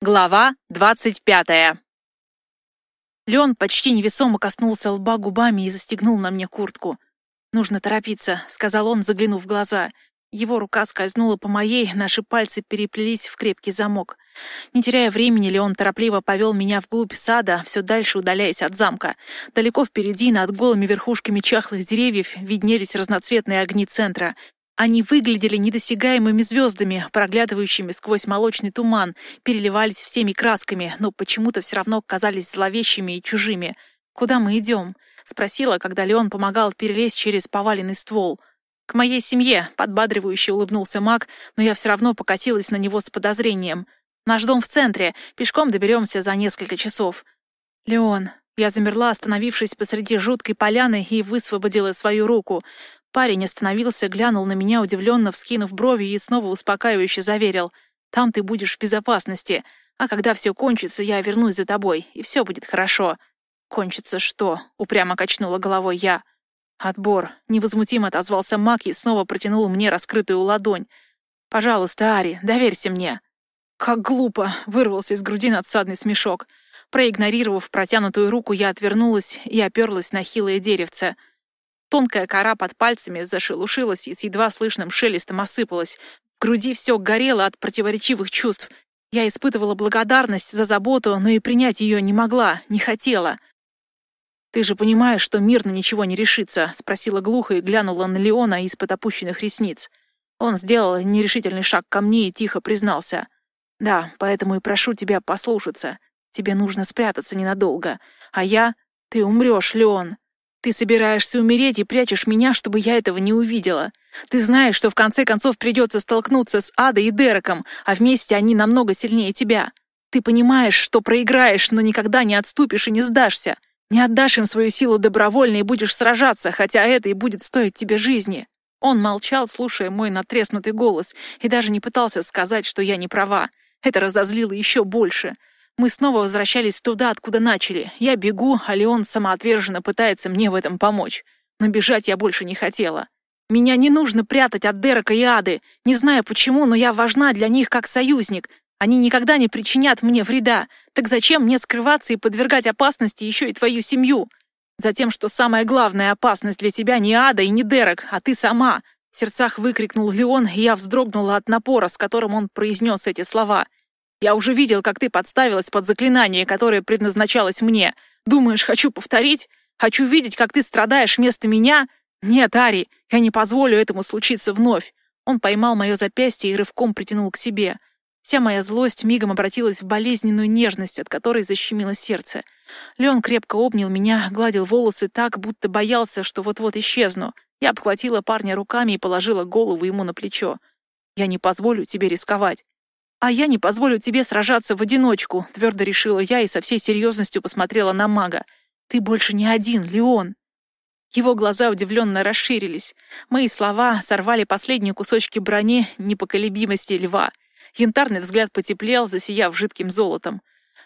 Глава двадцать пятая. Леон почти невесомо коснулся лба губами и застегнул на мне куртку. «Нужно торопиться», — сказал он, заглянув в глаза. Его рука скользнула по моей, наши пальцы переплелись в крепкий замок. Не теряя времени, Леон торопливо повел меня вглубь сада, все дальше удаляясь от замка. Далеко впереди, над голыми верхушками чахлых деревьев, виднелись разноцветные огни центра. Они выглядели недосягаемыми звездами, проглядывающими сквозь молочный туман, переливались всеми красками, но почему-то все равно казались зловещими и чужими. «Куда мы идем?» — спросила, когда Леон помогал перелезть через поваленный ствол. «К моей семье», — подбадривающе улыбнулся маг, но я все равно покатилась на него с подозрением. «Наш дом в центре. Пешком доберемся за несколько часов». «Леон», я замерла, остановившись посреди жуткой поляны и высвободила свою руку. Парень остановился, глянул на меня, удивленно вскинув брови и снова успокаивающе заверил. «Там ты будешь в безопасности, а когда все кончится, я вернусь за тобой, и все будет хорошо». «Кончится что?» — упрямо качнула головой я. «Отбор», — невозмутимо отозвался Мак и снова протянул мне раскрытую ладонь. «Пожалуйста, Ари, доверься мне». «Как глупо!» — вырвался из груди надсадный смешок. Проигнорировав протянутую руку, я отвернулась и оперлась на хилое деревце — Тонкая кора под пальцами зашелушилась и с едва слышным шелестом осыпалась. В груди все горело от противоречивых чувств. Я испытывала благодарность за заботу, но и принять ее не могла, не хотела. «Ты же понимаешь, что мир на ничего не решится?» — спросила глухо и глянула на Леона из-под опущенных ресниц. Он сделал нерешительный шаг ко мне и тихо признался. «Да, поэтому и прошу тебя послушаться. Тебе нужно спрятаться ненадолго. А я... Ты умрешь, Леон. Ты собираешься умереть и прячешь меня, чтобы я этого не увидела. Ты знаешь, что в конце концов придется столкнуться с Адой и Дереком, а вместе они намного сильнее тебя. Ты понимаешь, что проиграешь, но никогда не отступишь и не сдашься. Не отдашь им свою силу добровольно и будешь сражаться, хотя это и будет стоить тебе жизни». Он молчал, слушая мой натреснутый голос, и даже не пытался сказать, что я не права. Это разозлило еще больше. Мы снова возвращались туда, откуда начали. Я бегу, а Леон самоотверженно пытается мне в этом помочь. Но бежать я больше не хотела. Меня не нужно прятать от Дерека и Ады. Не знаю почему, но я важна для них как союзник. Они никогда не причинят мне вреда. Так зачем мне скрываться и подвергать опасности еще и твою семью? Затем, что самая главная опасность для тебя не Ада и не Дерек, а ты сама. В сердцах выкрикнул Леон, и я вздрогнула от напора, с которым он произнес эти слова — я уже видел, как ты подставилась под заклинание, которое предназначалось мне. Думаешь, хочу повторить? Хочу видеть, как ты страдаешь вместо меня? Нет, Ари, я не позволю этому случиться вновь. Он поймал мое запястье и рывком притянул к себе. Вся моя злость мигом обратилась в болезненную нежность, от которой защемило сердце. Леон крепко обнял меня, гладил волосы так, будто боялся, что вот-вот исчезну. Я обхватила парня руками и положила голову ему на плечо. «Я не позволю тебе рисковать. «А я не позволю тебе сражаться в одиночку», — твердо решила я и со всей серьезностью посмотрела на мага. «Ты больше не один, Леон». Его глаза удивленно расширились. Мои слова сорвали последние кусочки брони непоколебимости льва. Янтарный взгляд потеплел, засияв жидким золотом.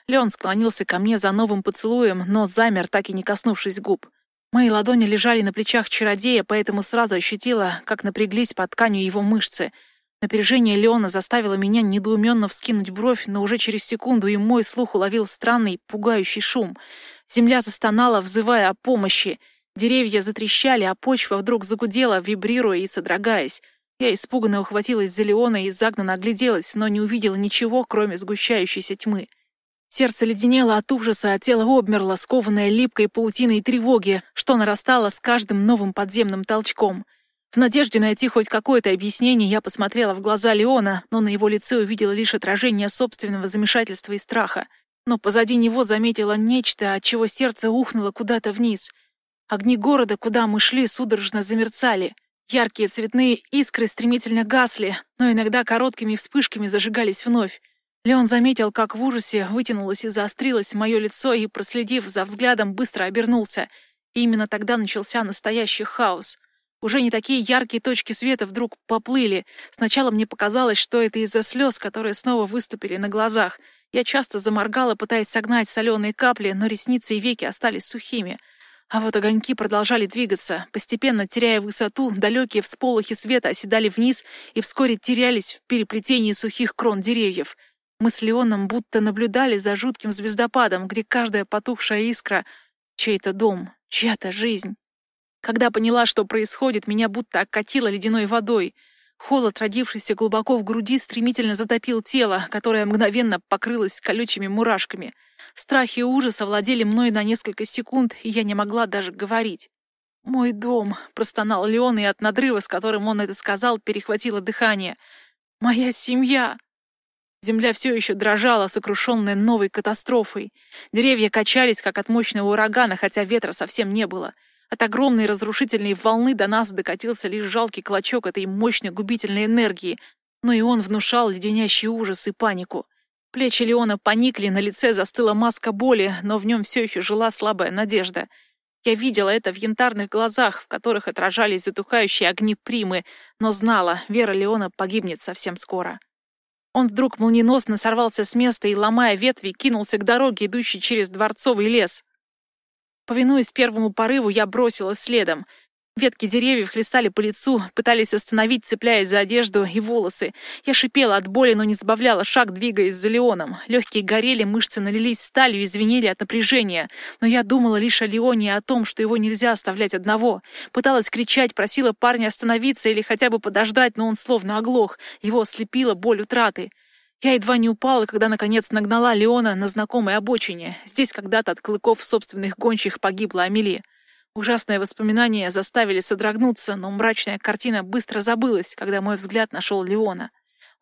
Леон склонился ко мне за новым поцелуем, но замер, так и не коснувшись губ. Мои ладони лежали на плечах чародея, поэтому сразу ощутила, как напряглись под тканью его мышцы — Напряжение Леона заставило меня недоуменно вскинуть бровь, но уже через секунду и мой слух уловил странный, пугающий шум. Земля застонала, взывая о помощи. Деревья затрещали, а почва вдруг загудела, вибрируя и содрогаясь. Я испуганно ухватилась за Леона и загнанно огляделась, но не увидела ничего, кроме сгущающейся тьмы. Сердце леденело от ужаса, а тело обмерло, скованное липкой паутиной тревоги, что нарастало с каждым новым подземным толчком — в надежде найти хоть какое-то объяснение, я посмотрела в глаза Леона, но на его лице увидела лишь отражение собственного замешательства и страха. Но позади него заметила нечто, от чего сердце ухнуло куда-то вниз. Огни города, куда мы шли, судорожно замерцали. Яркие цветные искры стремительно гасли, но иногда короткими вспышками зажигались вновь. Леон заметил, как в ужасе вытянулось и заострилось мое лицо и, проследив за взглядом, быстро обернулся. И именно тогда начался настоящий хаос — уже не такие яркие точки света вдруг поплыли. Сначала мне показалось, что это из-за слез, которые снова выступили на глазах. Я часто заморгала, пытаясь согнать соленые капли, но ресницы и веки остались сухими. А вот огоньки продолжали двигаться. Постепенно, теряя высоту, далекие всполохи света оседали вниз и вскоре терялись в переплетении сухих крон деревьев. Мы с Леоном будто наблюдали за жутким звездопадом, где каждая потухшая искра — чей-то дом, чья-то жизнь. Когда поняла, что происходит, меня будто окатило ледяной водой. Холод, родившийся глубоко в груди, стремительно затопил тело, которое мгновенно покрылось колючими мурашками. Страх и ужас овладели мной на несколько секунд, и я не могла даже говорить. «Мой дом», — простонал Леон, и от надрыва, с которым он это сказал, перехватило дыхание. «Моя семья!» Земля все еще дрожала, сокрушенная новой катастрофой. Деревья качались, как от мощного урагана, хотя ветра совсем не было. От огромной разрушительной волны до нас докатился лишь жалкий клочок этой мощной губительной энергии, но и он внушал леденящий ужас и панику. Плечи Леона поникли, на лице застыла маска боли, но в нем все еще жила слабая надежда. Я видела это в янтарных глазах, в которых отражались затухающие огни примы, но знала, Вера Леона погибнет совсем скоро. Он вдруг молниеносно сорвался с места и, ломая ветви, кинулся к дороге, идущей через дворцовый лес. Повинуясь первому порыву, я бросилась следом. Ветки деревьев хлестали по лицу, пытались остановить, цепляясь за одежду и волосы. Я шипела от боли, но не сбавляла шаг, двигаясь за Леоном. Легкие горели, мышцы налились сталью и звенели от напряжения. Но я думала лишь о Леоне и о том, что его нельзя оставлять одного. Пыталась кричать, просила парня остановиться или хотя бы подождать, но он словно оглох. Его ослепила боль утраты. Я едва не упала, когда, наконец, нагнала Леона на знакомой обочине. Здесь когда-то от клыков собственных гончих погибла Амели. Ужасные воспоминания заставили содрогнуться, но мрачная картина быстро забылась, когда мой взгляд нашел Леона.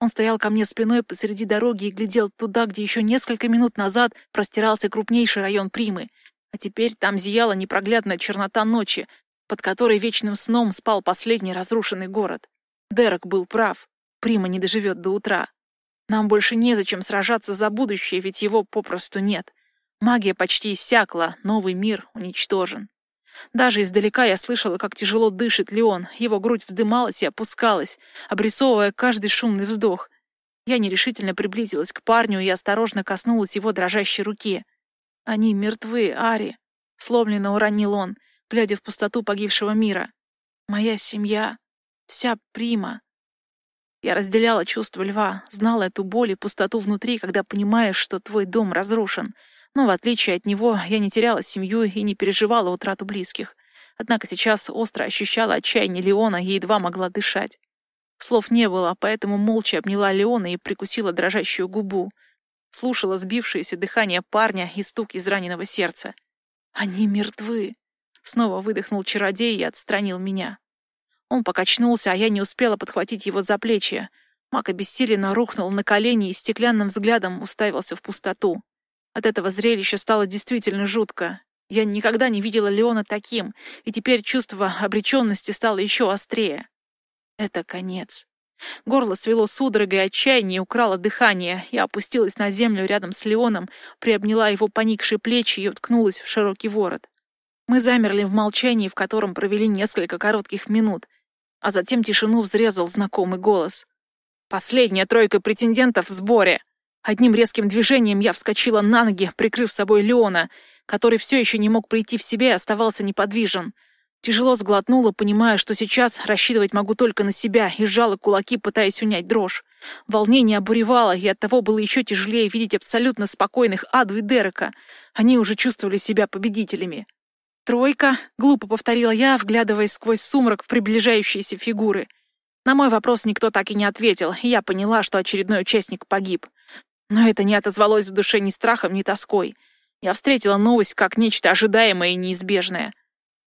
Он стоял ко мне спиной посреди дороги и глядел туда, где еще несколько минут назад простирался крупнейший район Примы. А теперь там зияла непроглядная чернота ночи, под которой вечным сном спал последний разрушенный город. Дерек был прав. Прима не доживет до утра. Нам больше незачем сражаться за будущее, ведь его попросту нет. Магия почти иссякла, новый мир уничтожен. Даже издалека я слышала, как тяжело дышит Леон. Его грудь вздымалась и опускалась, обрисовывая каждый шумный вздох. Я нерешительно приблизилась к парню и осторожно коснулась его дрожащей руки. «Они мертвы, Ари», — сломленно уронил он, глядя в пустоту погибшего мира. «Моя семья, вся прима». Я разделяла чувство льва, знала эту боль и пустоту внутри, когда понимаешь, что твой дом разрушен — но, в отличие от него, я не теряла семью и не переживала утрату близких. Однако сейчас остро ощущала отчаяние Леона и едва могла дышать. Слов не было, поэтому молча обняла Леона и прикусила дрожащую губу. Слушала сбившееся дыхание парня и стук из раненого сердца. «Они мертвы!» Снова выдохнул чародей и отстранил меня. Он покачнулся, а я не успела подхватить его за плечи. Мак обессиленно рухнул на колени и стеклянным взглядом уставился в пустоту. От этого зрелища стало действительно жутко. Я никогда не видела Леона таким, и теперь чувство обреченности стало еще острее. Это конец. Горло свело судорогой отчаяние украло дыхание. Я опустилась на землю рядом с Леоном, приобняла его поникшие плечи и уткнулась в широкий ворот. Мы замерли в молчании, в котором провели несколько коротких минут, а затем тишину взрезал знакомый голос. «Последняя тройка претендентов в сборе!» Одним резким движением я вскочила на ноги, прикрыв собой Леона, который все еще не мог прийти в себя и оставался неподвижен. Тяжело сглотнула, понимая, что сейчас рассчитывать могу только на себя, и сжала кулаки, пытаясь унять дрожь. Волнение обуревало, и оттого было еще тяжелее видеть абсолютно спокойных Аду и Дерека. Они уже чувствовали себя победителями. «Тройка», — глупо повторила я, вглядываясь сквозь сумрак в приближающиеся фигуры. На мой вопрос никто так и не ответил, и я поняла, что очередной участник погиб. Но это не отозвалось в душе ни страхом, ни тоской. Я встретила новость как нечто ожидаемое и неизбежное.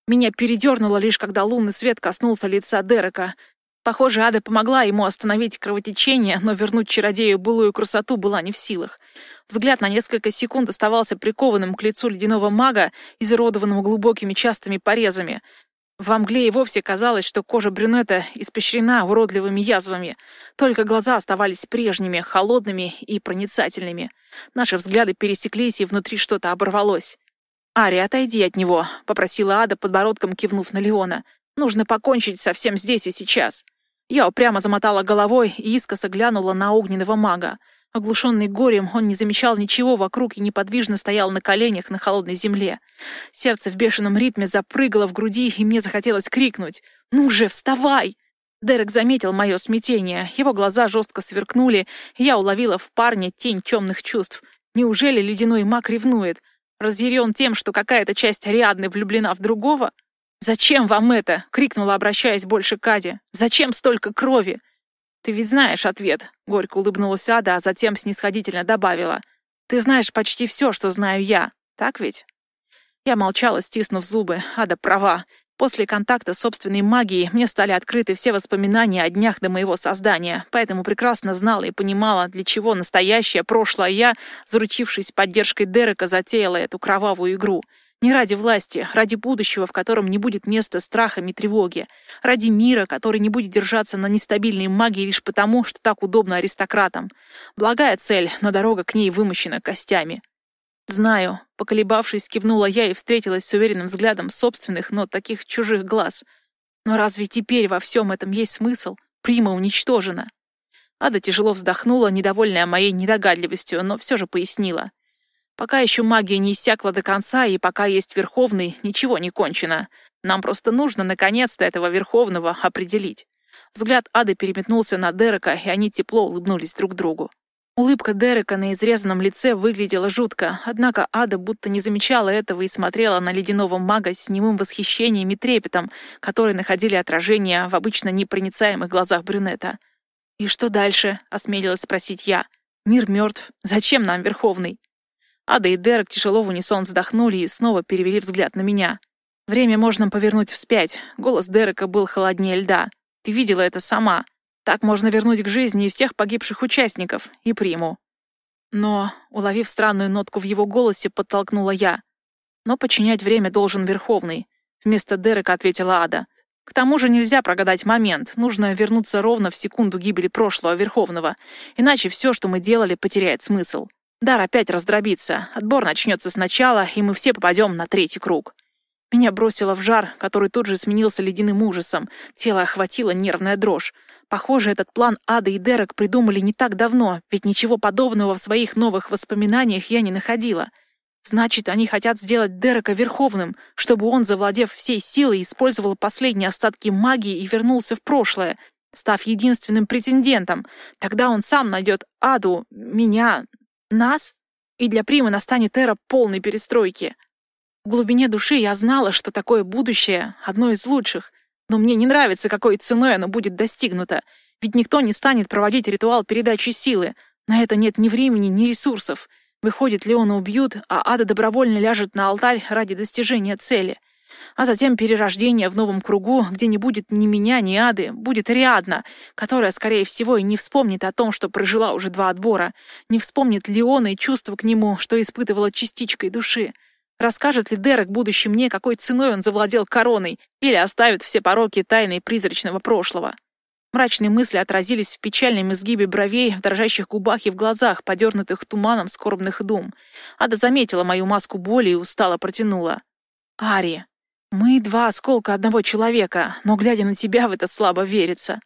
Меня передернуло лишь, когда лунный свет коснулся лица Дерека. Похоже, Ада помогла ему остановить кровотечение, но вернуть чародею былую красоту была не в силах. Взгляд на несколько секунд оставался прикованным к лицу ледяного мага, изуродованному глубокими частыми порезами. Во мгле и вовсе казалось, что кожа брюнета испещрена уродливыми язвами. Только глаза оставались прежними, холодными и проницательными. Наши взгляды пересеклись, и внутри что-то оборвалось. «Ари, отойди от него», — попросила Ада, подбородком кивнув на Леона. «Нужно покончить со всем здесь и сейчас». Я упрямо замотала головой и искоса глянула на огненного мага. Оглушенный горем, он не замечал ничего вокруг и неподвижно стоял на коленях на холодной земле. Сердце в бешеном ритме запрыгало в груди, и мне захотелось крикнуть «Ну же, вставай!» Дерек заметил мое смятение. Его глаза жестко сверкнули, и я уловила в парне тень темных чувств. Неужели ледяной маг ревнует? Разъярен тем, что какая-то часть Ариадны влюблена в другого? «Зачем вам это?» — крикнула, обращаясь больше к Аде. «Зачем столько крови?» «Ты ведь знаешь ответ», — горько улыбнулась Ада, а затем снисходительно добавила. «Ты знаешь почти все, что знаю я. Так ведь?» Я молчала, стиснув зубы. Ада права. После контакта с собственной магией мне стали открыты все воспоминания о днях до моего создания, поэтому прекрасно знала и понимала, для чего настоящее прошлое я, заручившись поддержкой Дерека, затеяла эту кровавую игру. Не ради власти, ради будущего, в котором не будет места страхам и тревоге. Ради мира, который не будет держаться на нестабильной магии лишь потому, что так удобно аристократам. Благая цель, но дорога к ней вымощена костями. «Знаю», — поколебавшись, кивнула я и встретилась с уверенным взглядом собственных, но таких чужих глаз. «Но разве теперь во всем этом есть смысл? Прима уничтожена». Ада тяжело вздохнула, недовольная моей недогадливостью, но все же пояснила. «Пока еще магия не иссякла до конца, и пока есть Верховный, ничего не кончено. Нам просто нужно наконец-то этого Верховного определить». Взгляд Ады переметнулся на Дерека, и они тепло улыбнулись друг другу. Улыбка Дерека на изрезанном лице выглядела жутко, однако Ада будто не замечала этого и смотрела на ледяного мага с немым восхищением и трепетом, которые находили отражение в обычно непроницаемых глазах брюнета. «И что дальше?» — осмелилась спросить я. «Мир мертв. Зачем нам Верховный?» Ада и Дерек тяжело в унисон вздохнули и снова перевели взгляд на меня. «Время можно повернуть вспять». Голос Дерека был холоднее льда. «Ты видела это сама. Так можно вернуть к жизни и всех погибших участников, и приму. Но, уловив странную нотку в его голосе, подтолкнула я. Но подчинять время должен Верховный. Вместо Дерека ответила Ада. К тому же нельзя прогадать момент. Нужно вернуться ровно в секунду гибели прошлого Верховного. Иначе все, что мы делали, потеряет смысл. Дар опять раздробится. Отбор начнется сначала, и мы все попадем на третий круг. Меня бросило в жар, который тут же сменился ледяным ужасом. Тело охватило нервная дрожь. Похоже, этот план Ада и Дерек придумали не так давно, ведь ничего подобного в своих новых воспоминаниях я не находила. Значит, они хотят сделать Дерека верховным, чтобы он, завладев всей силой, использовал последние остатки магии и вернулся в прошлое, став единственным претендентом. Тогда он сам найдет Аду, меня, нас, и для Примы настанет эра полной перестройки. В глубине души я знала, что такое будущее — одно из лучших, но мне не нравится, какой ценой оно будет достигнуто. Ведь никто не станет проводить ритуал передачи силы. На это нет ни времени, ни ресурсов. Выходит, Леона убьют, а Ада добровольно ляжет на алтарь ради достижения цели. А затем перерождение в новом кругу, где не будет ни меня, ни Ады, будет Риадна, которая, скорее всего, и не вспомнит о том, что прожила уже два отбора, не вспомнит Леона и чувства к нему, что испытывала частичкой души. Расскажет ли Дерек будущем мне, какой ценой он завладел короной, или оставит все пороки тайны призрачного прошлого? Мрачные мысли отразились в печальном изгибе бровей, в дрожащих губах и в глазах, подернутых туманом скорбных дум. Ада заметила мою маску боли и устало протянула. «Ари, мы два осколка одного человека, но, глядя на тебя, в это слабо верится».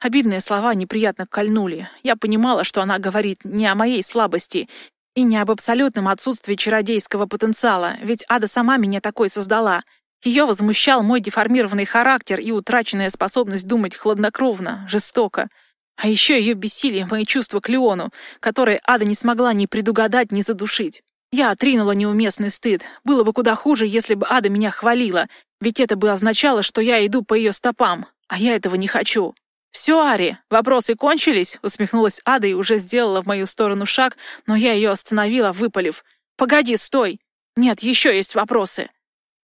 Обидные слова неприятно кольнули. Я понимала, что она говорит не о моей слабости и не об абсолютном отсутствии чародейского потенциала, ведь Ада сама меня такой создала. Ее возмущал мой деформированный характер и утраченная способность думать хладнокровно, жестоко. А еще ее бесили мои чувства к Леону, которые Ада не смогла ни предугадать, ни задушить. Я отринула неуместный стыд. Было бы куда хуже, если бы Ада меня хвалила, ведь это бы означало, что я иду по ее стопам, а я этого не хочу. «Все, Ари, вопросы кончились?» — усмехнулась Ада и уже сделала в мою сторону шаг, но я ее остановила, выпалив. «Погоди, стой! Нет, еще есть вопросы!»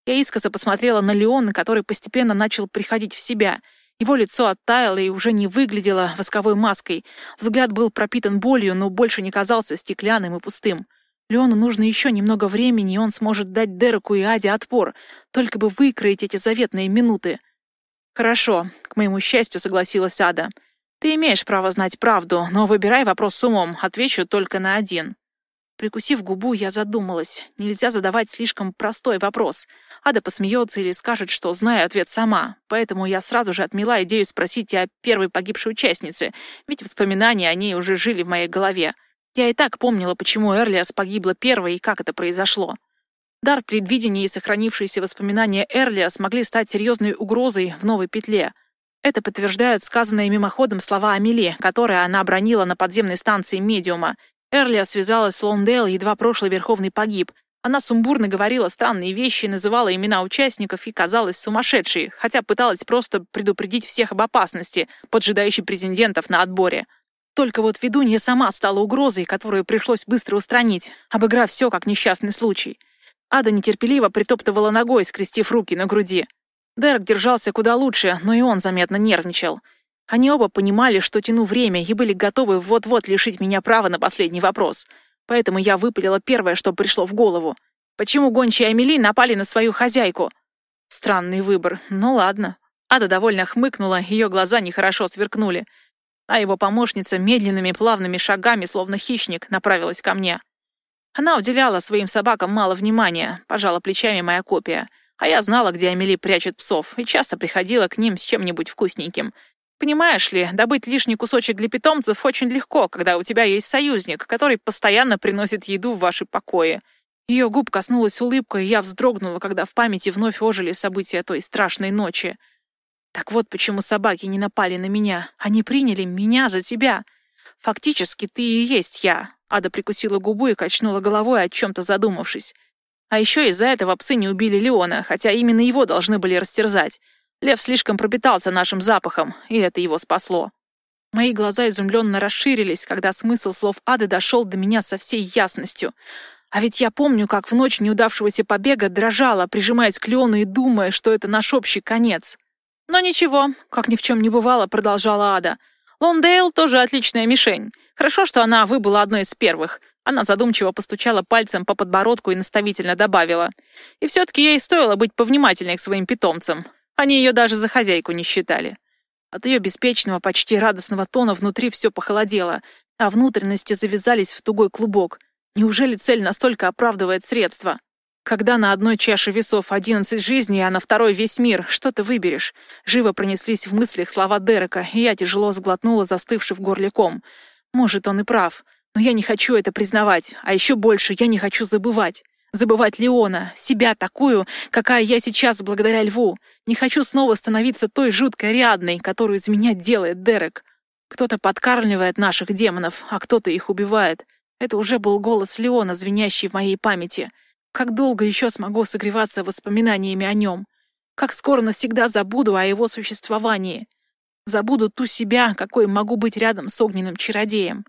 Я искоса посмотрела на Леона, который постепенно начал приходить в себя. Его лицо оттаяло и уже не выглядело восковой маской. Взгляд был пропитан болью, но больше не казался стеклянным и пустым. Леону нужно еще немного времени, и он сможет дать Дереку и Аде отпор, только бы выкроить эти заветные минуты. «Хорошо», — к моему счастью согласилась Ада. «Ты имеешь право знать правду, но выбирай вопрос с умом, отвечу только на один». Прикусив губу, я задумалась. Нельзя задавать слишком простой вопрос. Ада посмеется или скажет, что знаю ответ сама. Поэтому я сразу же отмела идею спросить о первой погибшей участнице, ведь воспоминания о ней уже жили в моей голове. Я и так помнила, почему Эрлиас погибла первой и как это произошло. Дар предвидения и сохранившиеся воспоминания Эрлия смогли стать серьезной угрозой в новой петле. Это подтверждают сказанные мимоходом слова Амели, которые она обронила на подземной станции медиума. Эрлия связалась с Лондейл, едва прошлый Верховный погиб. Она сумбурно говорила странные вещи, называла имена участников и казалась сумасшедшей, хотя пыталась просто предупредить всех об опасности, поджидающей президентов на отборе. Только вот ведунья сама стала угрозой, которую пришлось быстро устранить, обыграв все как несчастный случай. Ада нетерпеливо притоптывала ногой, скрестив руки на груди. Дерек держался куда лучше, но и он заметно нервничал. Они оба понимали, что тяну время, и были готовы вот-вот лишить меня права на последний вопрос — Поэтому я выпалила первое, что пришло в голову. Почему гончие Амели напали на свою хозяйку? Странный выбор. Ну ладно. Ада довольно хмыкнула, ее глаза нехорошо сверкнули. А его помощница медленными плавными шагами, словно хищник, направилась ко мне. Она уделяла своим собакам мало внимания, пожала плечами моя копия. А я знала, где Амели прячет псов, и часто приходила к ним с чем-нибудь вкусненьким. Понимаешь ли, добыть лишний кусочек для питомцев очень легко, когда у тебя есть союзник, который постоянно приносит еду в ваши покои. Ее губ коснулась улыбка, и я вздрогнула, когда в памяти вновь ожили события той страшной ночи. Так вот почему собаки не напали на меня. Они приняли меня за тебя. Фактически ты и есть я. Ада прикусила губу и качнула головой, о чем-то задумавшись. А еще из-за этого псы не убили Леона, хотя именно его должны были растерзать. Лев слишком пропитался нашим запахом, и это его спасло. Мои глаза изумленно расширились, когда смысл слов Ады дошел до меня со всей ясностью. А ведь я помню, как в ночь неудавшегося побега дрожала, прижимаясь к Леону и думая, что это наш общий конец. Но ничего, как ни в чем не бывало, продолжала Ада. Лондейл тоже отличная мишень. Хорошо, что она выбыла одной из первых. Она задумчиво постучала пальцем по подбородку и наставительно добавила. И все-таки ей стоило быть повнимательней к своим питомцам. Они ее даже за хозяйку не считали. От ее беспечного, почти радостного тона внутри все похолодело, а внутренности завязались в тугой клубок. Неужели цель настолько оправдывает средства? Когда на одной чаше весов одиннадцать жизней, а на второй весь мир, что ты выберешь? Живо пронеслись в мыслях слова Дерека, и я тяжело сглотнула, застывший в горле ком. Может, он и прав, но я не хочу это признавать, а еще больше я не хочу забывать. Забывать Леона, себя такую, какая я сейчас благодаря Льву. Не хочу снова становиться той жуткой Ариадной, которую из меня делает Дерек. Кто-то подкармливает наших демонов, а кто-то их убивает. Это уже был голос Леона, звенящий в моей памяти. Как долго еще смогу согреваться воспоминаниями о нем? Как скоро навсегда забуду о его существовании? Забуду ту себя, какой могу быть рядом с огненным чародеем.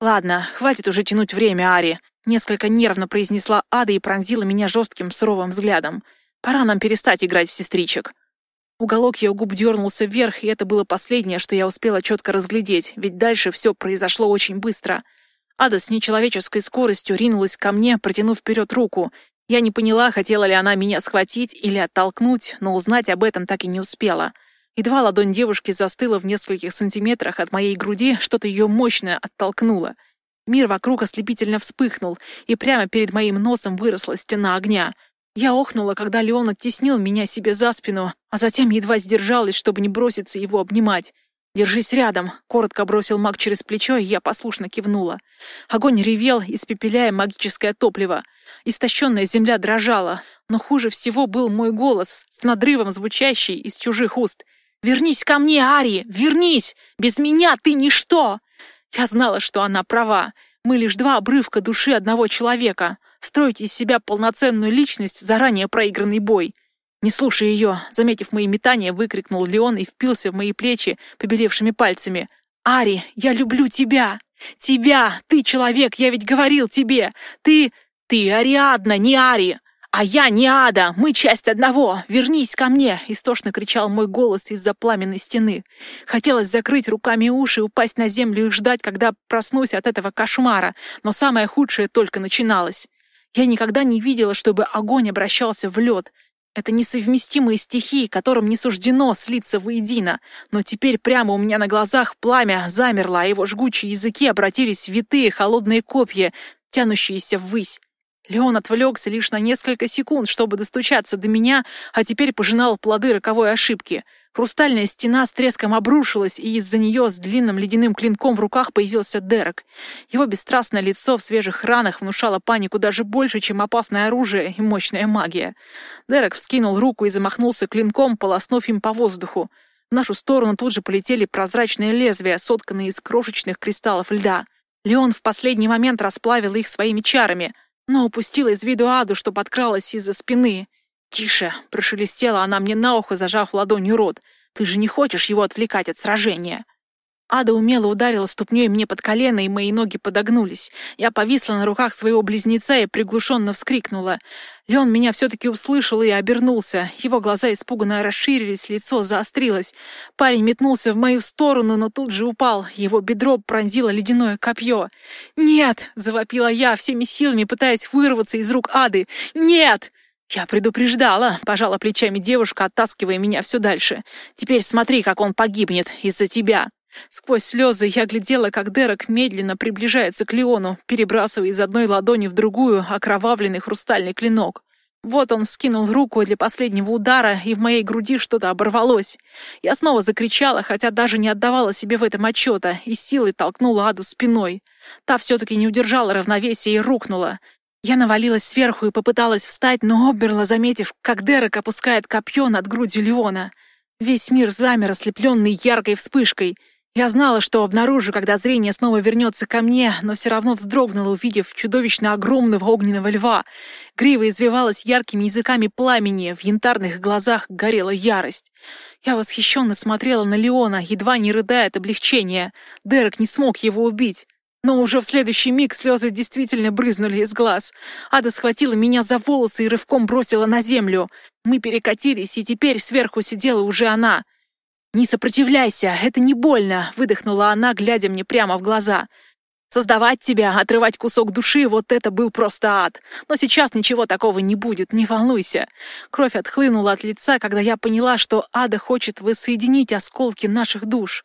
Ладно, хватит уже тянуть время, Ари. Несколько нервно произнесла Ада и пронзила меня жестким суровым взглядом. «Пора нам перестать играть в сестричек». Уголок ее губ дернулся вверх, и это было последнее, что я успела четко разглядеть, ведь дальше все произошло очень быстро. Ада с нечеловеческой скоростью ринулась ко мне, протянув вперед руку. Я не поняла, хотела ли она меня схватить или оттолкнуть, но узнать об этом так и не успела. Едва ладонь девушки застыла в нескольких сантиметрах от моей груди, что-то ее мощное оттолкнуло — Мир вокруг ослепительно вспыхнул, и прямо перед моим носом выросла стена огня. Я охнула, когда Леон оттеснил меня себе за спину, а затем едва сдержалась, чтобы не броситься его обнимать. «Держись рядом», — коротко бросил маг через плечо, и я послушно кивнула. Огонь ревел, испепеляя магическое топливо. Истощенная земля дрожала, но хуже всего был мой голос, с надрывом звучащий из чужих уст. «Вернись ко мне, Ари! Вернись! Без меня ты ничто!» Я знала, что она права. Мы лишь два обрывка души одного человека. Строить из себя полноценную личность — заранее проигранный бой. «Не слушай ее!» — заметив мои метания, выкрикнул Леон и впился в мои плечи побелевшими пальцами. «Ари, я люблю тебя! Тебя! Ты человек, я ведь говорил тебе! Ты... ты Ариадна, не Ари! «А я не ада! Мы часть одного! Вернись ко мне!» — истошно кричал мой голос из-за пламенной стены. Хотелось закрыть руками уши, упасть на землю и ждать, когда проснусь от этого кошмара, но самое худшее только начиналось. Я никогда не видела, чтобы огонь обращался в лед. Это несовместимые стихии, которым не суждено слиться воедино. Но теперь прямо у меня на глазах пламя замерло, а его жгучие языки обратились в витые холодные копья, тянущиеся ввысь. Леон отвлекся лишь на несколько секунд, чтобы достучаться до меня, а теперь пожинал плоды роковой ошибки. Хрустальная стена с треском обрушилась, и из-за нее с длинным ледяным клинком в руках появился Дерек. Его бесстрастное лицо в свежих ранах внушало панику даже больше, чем опасное оружие и мощная магия. Дерек вскинул руку и замахнулся клинком, полоснув им по воздуху. В нашу сторону тут же полетели прозрачные лезвия, сотканные из крошечных кристаллов льда. Леон в последний момент расплавил их своими чарами, но упустила из виду Аду, что подкралась из-за спины. «Тише!» — прошелестела она мне на ухо, зажав ладонью рот. «Ты же не хочешь его отвлекать от сражения!» Ада умело ударила ступней мне под колено, и мои ноги подогнулись. Я повисла на руках своего близнеца и приглушенно вскрикнула. Леон меня все-таки услышал и обернулся. Его глаза испуганно расширились, лицо заострилось. Парень метнулся в мою сторону, но тут же упал. Его бедро пронзило ледяное копье. «Нет!» — завопила я, всеми силами пытаясь вырваться из рук Ады. «Нет!» «Я предупреждала», — пожала плечами девушка, оттаскивая меня все дальше. «Теперь смотри, как он погибнет из-за тебя». Сквозь слезы я глядела, как Дерек медленно приближается к Леону, перебрасывая из одной ладони в другую окровавленный хрустальный клинок. Вот он вскинул руку для последнего удара, и в моей груди что-то оборвалось. Я снова закричала, хотя даже не отдавала себе в этом отчета, и силой толкнула Аду спиной. Та все-таки не удержала равновесия и рухнула. Я навалилась сверху и попыталась встать, но оберла, заметив, как Дерек опускает копье над грудью Леона. Весь мир замер, ослепленный яркой вспышкой — я знала, что обнаружу, когда зрение снова вернется ко мне, но все равно вздрогнула, увидев чудовищно огромного огненного льва. Грива извивалась яркими языками пламени, в янтарных глазах горела ярость. Я восхищенно смотрела на Леона, едва не рыдая от облегчения. Дерек не смог его убить. Но уже в следующий миг слезы действительно брызнули из глаз. Ада схватила меня за волосы и рывком бросила на землю. Мы перекатились, и теперь сверху сидела уже она — «Не сопротивляйся, это не больно», — выдохнула она, глядя мне прямо в глаза. «Создавать тебя, отрывать кусок души — вот это был просто ад. Но сейчас ничего такого не будет, не волнуйся». Кровь отхлынула от лица, когда я поняла, что ада хочет воссоединить осколки наших душ.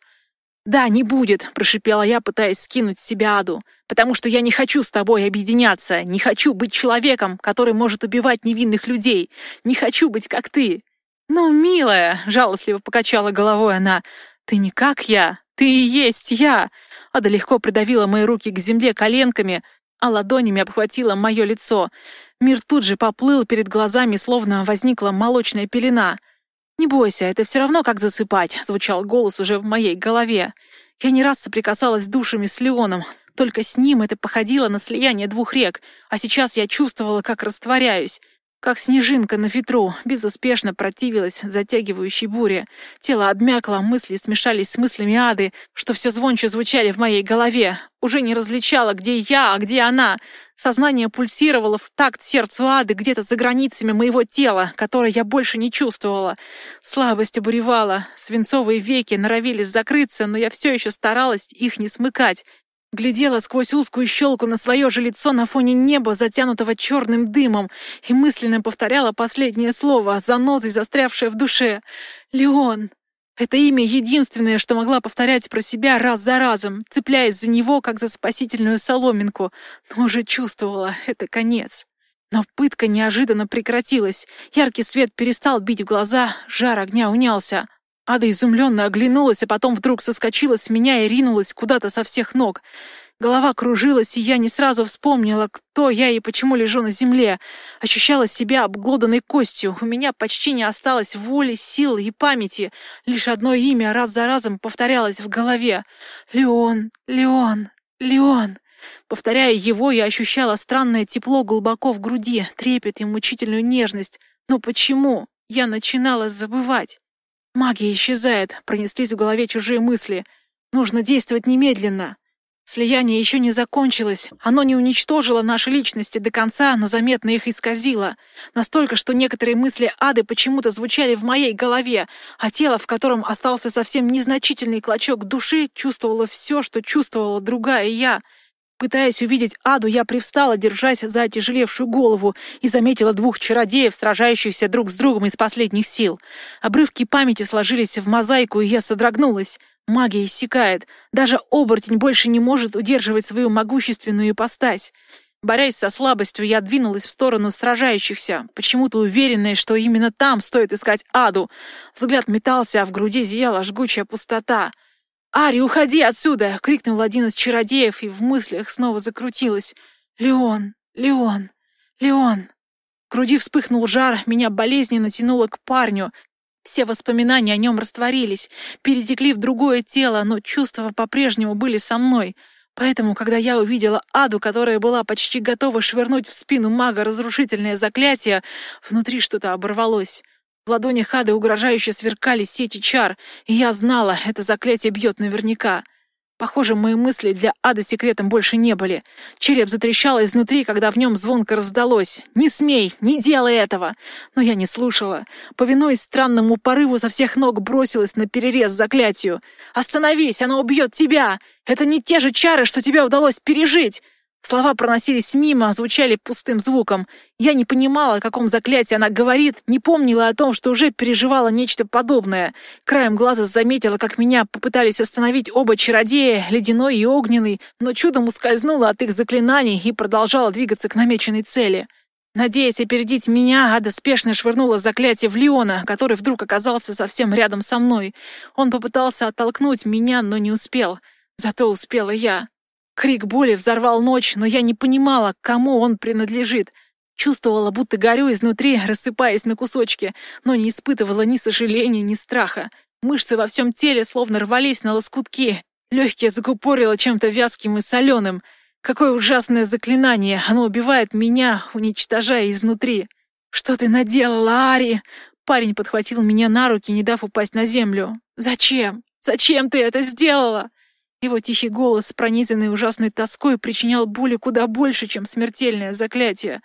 «Да, не будет», — прошипела я, пытаясь скинуть с себя аду. «Потому что я не хочу с тобой объединяться, не хочу быть человеком, который может убивать невинных людей, не хочу быть как ты». «Ну, милая!» — жалостливо покачала головой она. «Ты не как я, ты и есть я!» Ада легко придавила мои руки к земле коленками, а ладонями обхватила мое лицо. Мир тут же поплыл перед глазами, словно возникла молочная пелена. «Не бойся, это все равно как засыпать», — звучал голос уже в моей голове. Я не раз соприкасалась душами с Леоном, только с ним это походило на слияние двух рек, а сейчас я чувствовала, как растворяюсь. Как снежинка на ветру, безуспешно противилась затягивающей буре. Тело обмякло, мысли смешались с мыслями ады, что все звонче звучали в моей голове. Уже не различала, где я, а где она. Сознание пульсировало в такт сердцу ады где-то за границами моего тела, которое я больше не чувствовала. Слабость обуревала, свинцовые веки норовились закрыться, но я все еще старалась их не смыкать, Глядела сквозь узкую щелку на свое же лицо на фоне неба, затянутого черным дымом, и мысленно повторяла последнее слово, занозой застрявшее в душе. «Леон!» Это имя единственное, что могла повторять про себя раз за разом, цепляясь за него, как за спасительную соломинку, но уже чувствовала, это конец. Но пытка неожиданно прекратилась. Яркий свет перестал бить в глаза, жар огня унялся. Ада изумленно оглянулась, а потом вдруг соскочила с меня и ринулась куда-то со всех ног. Голова кружилась, и я не сразу вспомнила, кто я и почему лежу на земле. Ощущала себя обглоданной костью. У меня почти не осталось воли, сил и памяти. Лишь одно имя раз за разом повторялось в голове. «Леон, Леон, Леон». Повторяя его, я ощущала странное тепло глубоко в груди, трепет и мучительную нежность. Но почему? Я начинала забывать. Магия исчезает, пронеслись в голове чужие мысли. Нужно действовать немедленно. Слияние еще не закончилось. Оно не уничтожило наши личности до конца, но заметно их исказило. Настолько, что некоторые мысли ады почему-то звучали в моей голове, а тело, в котором остался совсем незначительный клочок души, чувствовало все, что чувствовала другая я — Пытаясь увидеть Аду, я привстала, держась за отяжелевшую голову, и заметила двух чародеев, сражающихся друг с другом из последних сил. Обрывки памяти сложились в мозаику, и я содрогнулась. Магия иссякает. Даже оборотень больше не может удерживать свою могущественную ипостась. Борясь со слабостью, я двинулась в сторону сражающихся, почему-то уверенная, что именно там стоит искать Аду. Взгляд метался, а в груди зияла жгучая пустота — «Ари, уходи отсюда!» — крикнул один из чародеев, и в мыслях снова закрутилось. «Леон! Леон! Леон!» В груди вспыхнул жар, меня болезненно тянуло к парню. Все воспоминания о нем растворились, перетекли в другое тело, но чувства по-прежнему были со мной. Поэтому, когда я увидела Аду, которая была почти готова швырнуть в спину мага разрушительное заклятие, внутри что-то оборвалось. В ладонях Ады угрожающе сверкали сети чар, и я знала, это заклятие бьет наверняка. Похоже, мои мысли для ада секретом больше не были. Череп затрещал изнутри, когда в нем звонко раздалось. «Не смей! Не делай этого!» Но я не слушала. Повинуясь странному порыву, со всех ног бросилась на перерез заклятию. «Остановись! Оно убьет тебя! Это не те же чары, что тебе удалось пережить!» Слова проносились мимо, звучали пустым звуком. Я не понимала, о каком заклятии она говорит, не помнила о том, что уже переживала нечто подобное. Краем глаза заметила, как меня попытались остановить оба чародея, ледяной и огненный, но чудом ускользнула от их заклинаний и продолжала двигаться к намеченной цели. Надеясь опередить меня, Ада спешно швырнула заклятие в Леона, который вдруг оказался совсем рядом со мной. Он попытался оттолкнуть меня, но не успел. Зато успела я. Крик боли взорвал ночь, но я не понимала, кому он принадлежит. Чувствовала, будто горю изнутри, рассыпаясь на кусочки, но не испытывала ни сожаления, ни страха. Мышцы во всем теле словно рвались на лоскутки. Легкие закупорило чем-то вязким и соленым. Какое ужасное заклинание! Оно убивает меня, уничтожая изнутри. «Что ты наделала, Ари?» Парень подхватил меня на руки, не дав упасть на землю. «Зачем? Зачем ты это сделала?» Его тихий голос, пронизанный ужасной тоской, причинял боли куда больше, чем смертельное заклятие.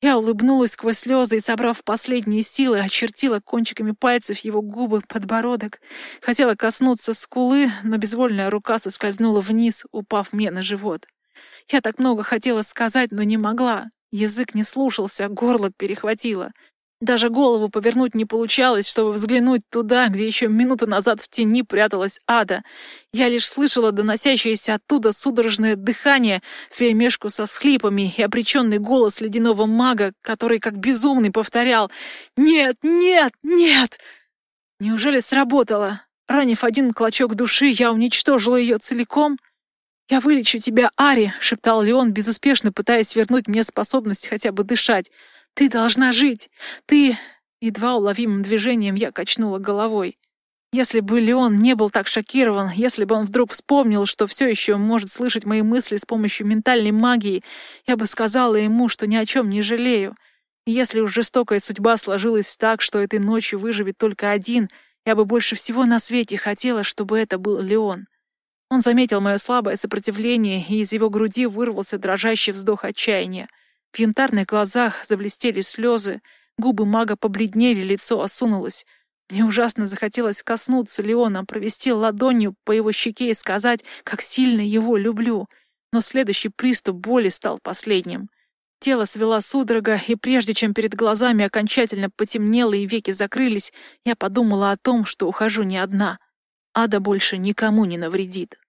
Я улыбнулась сквозь слезы и, собрав последние силы, очертила кончиками пальцев его губы, подбородок. Хотела коснуться скулы, но безвольная рука соскользнула вниз, упав мне на живот. Я так много хотела сказать, но не могла. Язык не слушался, горло перехватило. Даже голову повернуть не получалось, чтобы взглянуть туда, где еще минуту назад в тени пряталась ада. Я лишь слышала доносящееся оттуда судорожное дыхание вперемешку со всхлипами и обреченный голос ледяного мага, который как безумный повторял «Нет, нет, нет!» Неужели сработало? Ранив один клочок души, я уничтожила ее целиком? «Я вылечу тебя, Ари!» — шептал Леон, безуспешно пытаясь вернуть мне способность хотя бы дышать. Ты должна жить! Ты...» Едва уловимым движением я качнула головой. Если бы Леон не был так шокирован, если бы он вдруг вспомнил, что все еще может слышать мои мысли с помощью ментальной магии, я бы сказала ему, что ни о чем не жалею. И если уж жестокая судьба сложилась так, что этой ночью выживет только один, я бы больше всего на свете хотела, чтобы это был Леон. Он заметил мое слабое сопротивление, и из его груди вырвался дрожащий вздох отчаяния. В янтарных глазах заблестели слезы, губы мага побледнели, лицо осунулось. Мне ужасно захотелось коснуться Леона, провести ладонью по его щеке и сказать, как сильно его люблю. Но следующий приступ боли стал последним. Тело свело судорога, и прежде чем перед глазами окончательно потемнело и веки закрылись, я подумала о том, что ухожу не одна. Ада больше никому не навредит.